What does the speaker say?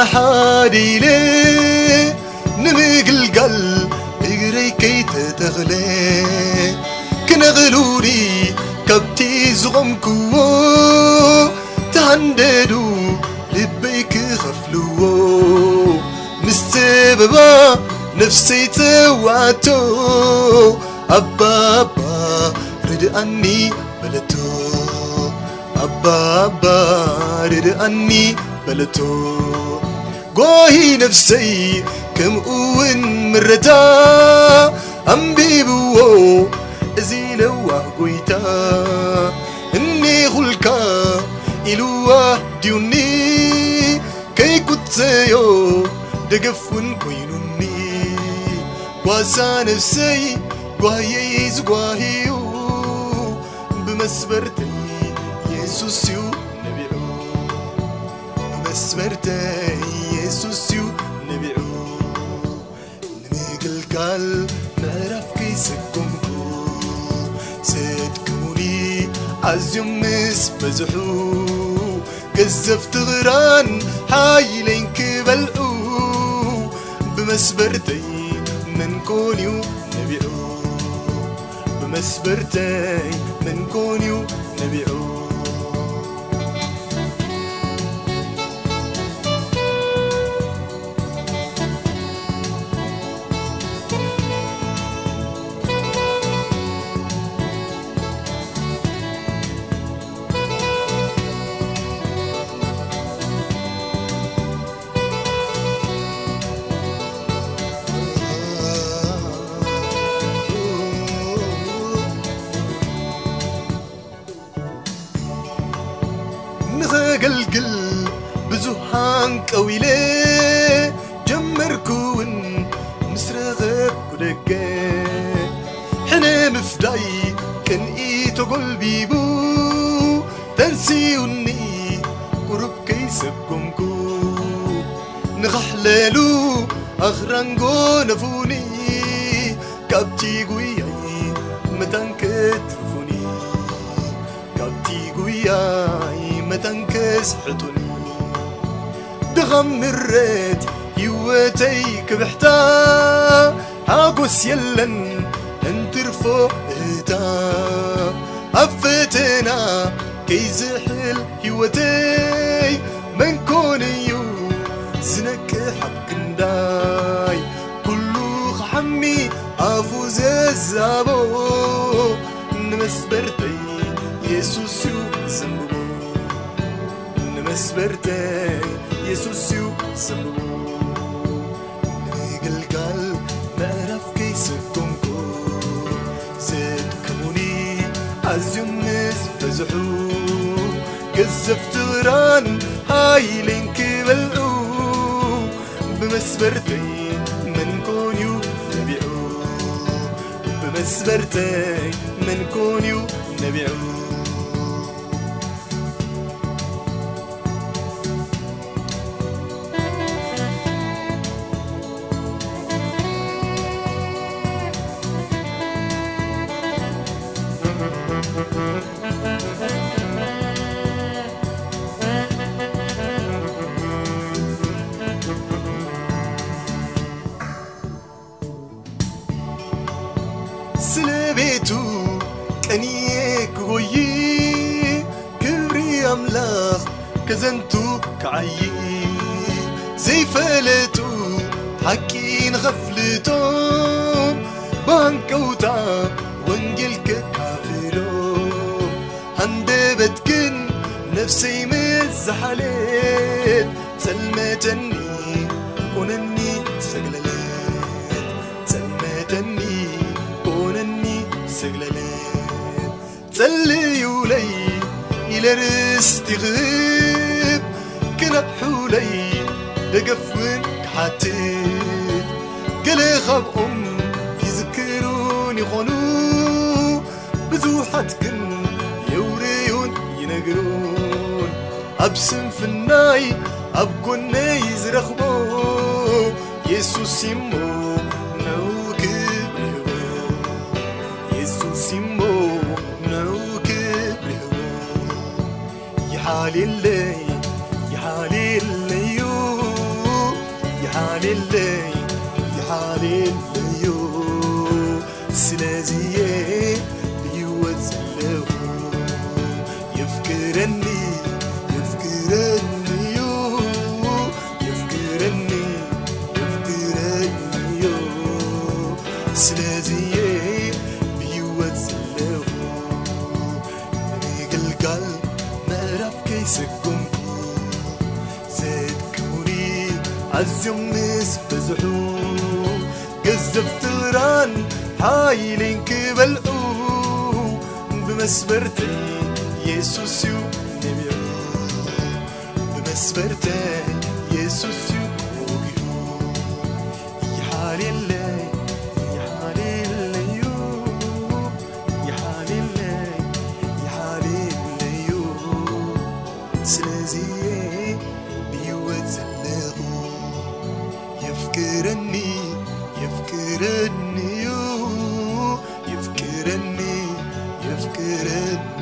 ከይሰጎምኩ ገና ሓደ ኢለ ንምግልጋል እግረይ ከይተተኽለ ክነቕሉኒ ካብቲ ዝቖምክዎ ተሃንደዱ ልበይ ክኸፍልዎ ምስ ተበባ ነፍሰይ ተዋዕቶ ኣባባ ርድኣኒ በለቶ ኣባባ ርድኣኒ በለቶ ጎሂ ነፍሰይ ከምኡውን ምረታ ኣንቢብዎ እዚ ነዋህ ጐይታ እኔኹልካ ኢሉዋ ድዩኒ ከይኩትሰዮ ደገፉን ኮይኑኒ ጓሳ ነፍሰይ ጓህየይ ዝጓህዩ ብመስበርተይ የሱስዩ ብመስበርተይ ኢየሱስ እዩ ነቢዑ ንምግልጋል ምዕራፍ ከይሰጎምኩ ዘድክሙኒ ኣዝዮም ምስ በዝሑ ገዘፍቲ ኽራን ሓይለይን ክበልዑ ብመስበርተይ መንኮን እዩ ነቢዑ ብመስበርተይ መንኮን እዩ ነቢዑ ንኸገልግል ብዙሓን ቀዊለ ጀመርኩውን ምስ ረኸብኩ ደገ ሕነ ምፍዳይ ቅንኢ ተጐልቢቡ ተንሲዩኒ ቁሩብ ከይሰጎምኩ ንኻሕለሉ ኣኽራንጎ ነፉኒ ካብቲ ጉያይ መታንከትርፉኒ ካብቲ ጉያይ تنكس حتوني. دغمرت هيوتي كبحتا. هاقوس يلن انترفو اهتا افتنا كي زحل يوتي من كونيو زنك حب كنداي. كلو حمي أفوز الزابو. نمسبرتي يسوس يو spertei Jesusiu să nu Regel gal meraf kei se konko Zed kamuni az yumnes fazhu قزف تغران هاي لينك بلعو بمسبرتي من كونيو نبيعو بمسبرتي من كونيو نبيعو كنيك غوي كري أملاخ كزنتو كعي. زي فلتو حكين غفلتو. بانك وتعب وانجل كافلهم هندبتكن نفسي مزحلت سلمة جني كونني سلي ولي إلى رستي غيب كنا حولي لقف وك حتيت قلي غاب أم يذكروني غنو بزوحات كن يوريون ينقرون. أبسم في الناي أبقون يزرخبو. رخبو يسوس يمو نوكب يسوس يمو حالي الليل يا حالي الليل يا حالي الليل يا حالي الليل عزم نسفزحو قزف تغران حايلين كبلقو بمسبرتين يسوسيو نبيعو بمسبرتين يسوسيو let's get it